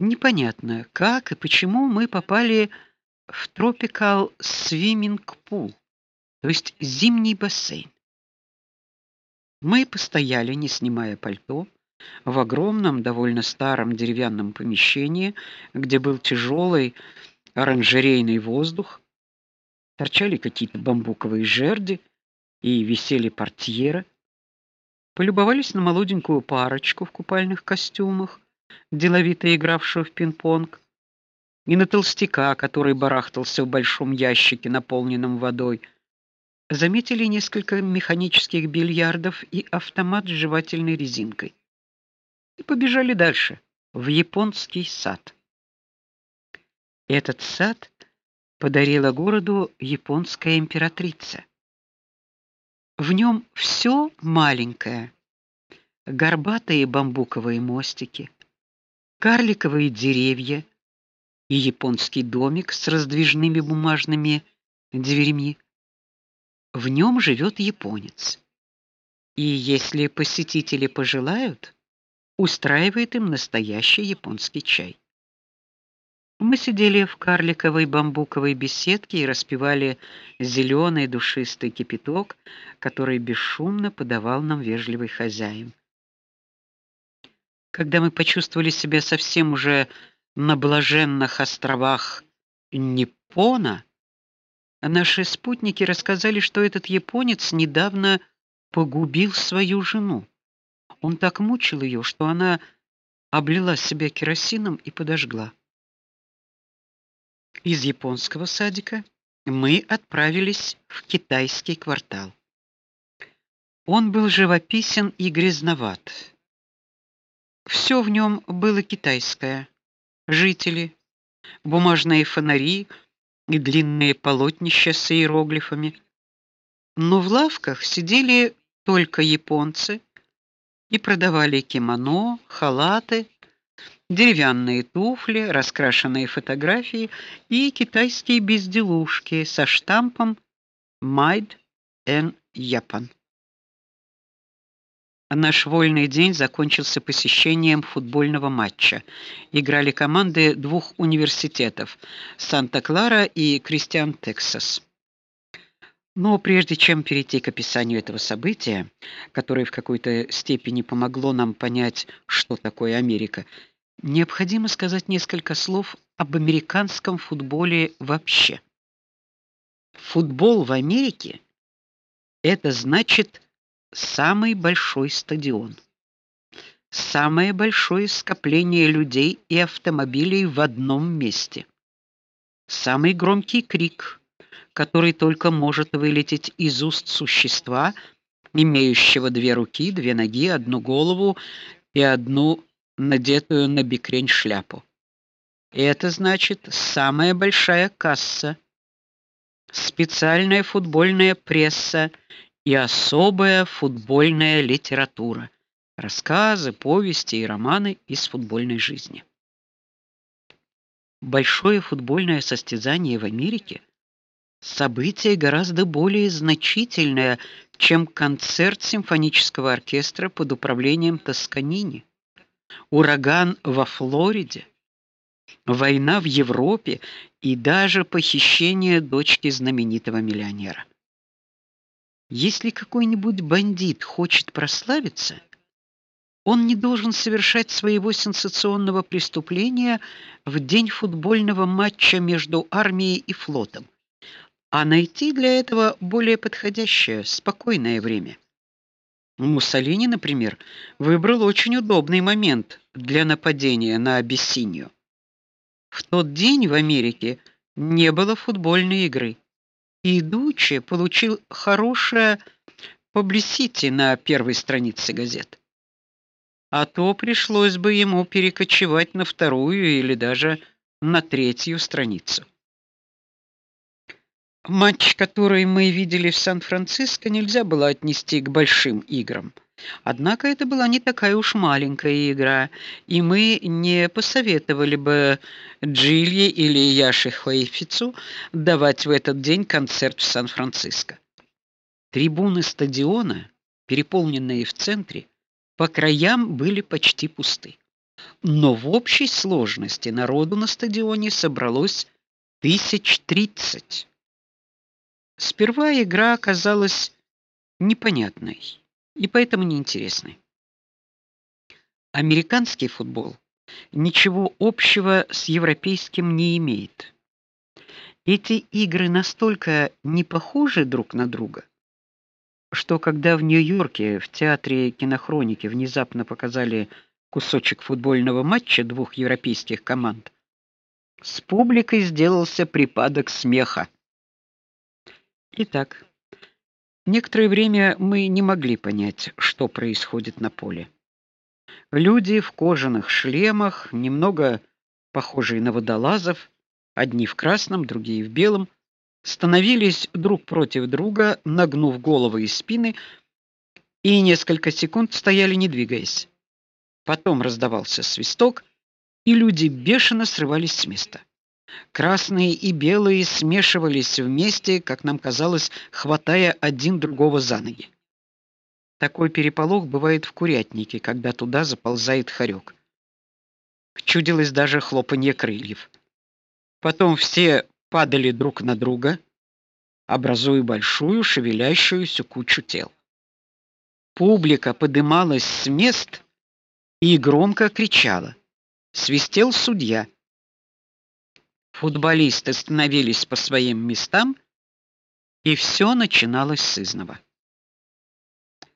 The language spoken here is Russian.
Непонятно, как и почему мы попали в Tropical Swimming Pool, то есть зимний бассейн. Мы постояли, не снимая пальто, в огромном, довольно старом деревянном помещении, где был тяжелый оранжерейный воздух, торчали какие-то бамбуковые жерди и висели портьеры. Полюбовались на молоденькую парочку в купальных костюмах, деловито игравшую в пинг-понг, и на толстяка, который барахтался в большом ящике, наполненном водой. Заметили несколько механических бильярдов и автомат с жевательной резинкой. И побежали дальше, в японский сад. Этот сад подарила городу японская императрица. В нем все маленькое: горбатые бамбуковые мостики, карликовые деревья и японский домик с раздвижными бумажными дверьми. В нем живет японец. И если посетители пожелают, устраивает им настоящий японский чай. Мы сидели в карликовой бамбуковой беседке и распивали зеленый душистый кипяток, который бесшумно подавал нам вежливый хозяин. Когда мы почувствовали себя совсем уже на блаженных островах Ниппона, наши спутники рассказали, что этот японец недавно погубил свою жену. Он так мучил ее, что она облила себя керосином и подожгла. Из японского садика мы отправились в китайский квартал. Он был живописен и грязноват. Все в нем было китайское: жители, бумажные фонари и длинные полотнища с иероглифами. Но в лавках сидели только японцы и продавали кимоно, халаты, деревянные туфли, раскрашенные фотографии и китайские безделушки со штампом Made in Japan. Наш вольный день закончился посещением футбольного матча. Играли команды двух университетов: Санта-Клара и Кристиан Тексас. Но прежде чем перейти к описанию этого события, которое в какой-то степени помогло нам понять, что такое Америка, необходимо сказать несколько слов об американском футболе вообще. Футбол в Америке это значит самый большой стадион. Самое большое скопление людей и автомобилей в одном месте. Самый громкий крик, который только может вылететь из уст существа, имеющего две руки, две ноги, одну голову и одну надетую на бикрень шляпу. И это значит самая большая касса, специальная футбольная пресса и особая футбольная литература, рассказы, повести и романы из футбольной жизни. Большое футбольное состязание в Америке событие гораздо более значительное, чем концерт симфонического оркестра под управлением Тосканини ураган во Флориде, война в Европе и даже похищение дочки знаменитого миллионера. Если какой-нибудь бандит хочет прославиться, он не должен совершать своего сенсационного преступления в день футбольного матча между армией и флотом, а найти для этого более подходящее, спокойное время. Муссолини, например, выбрал очень удобный момент для нападения на Абиссинию. В тот день в Америке не было футбольной игры. И получил хорошее публисити на первой странице газет. А то пришлось бы ему перекочевать на вторую или даже на третью страницу. Матч, который мы видели в Сан-Франциско, нельзя было отнести к большим играм. Однако это была не такая уж маленькая игра, и мы не посоветовали бы Джилли или Яше Хойфицу давать в этот день концерт в Сан-Франциско. Трибуны стадиона, переполненные в центре, по краям были почти пусты. Но в общей сложности народу на стадионе собралось тысяч тридцать. Сперва игра оказалась непонятной и поэтому неинтересной. Американский футбол ничего общего с европейским не имеет. Эти игры настолько не похожи друг на друга, что когда в Нью-Йорке в театре Кинохроники внезапно показали кусочек футбольного матча двух европейских команд, с публикой сделался припадок смеха. Итак, некоторое время мы не могли понять, что происходит на поле. Люди в кожаных шлемах, немного похожие на водолазов, одни в красном, другие в белом, становились друг против друга, нагнув головы и спины, и несколько секунд стояли не двигаясь. Потом раздавался свисток, и люди бешено срывались с места. Красные и белые смешивались вместе, как нам казалось, хватая один другого за ноги. Такой переполох бывает в курятнике, когда туда заползает хорек. Чудилось даже хлопанье крыльев. Потом все падали друг на друга, образуя большую шевелящуюся кучу тел. Публика подымалась с мест и громко кричала. Свистел судья. Футболисты становились по своим местам, и все начиналось с изного.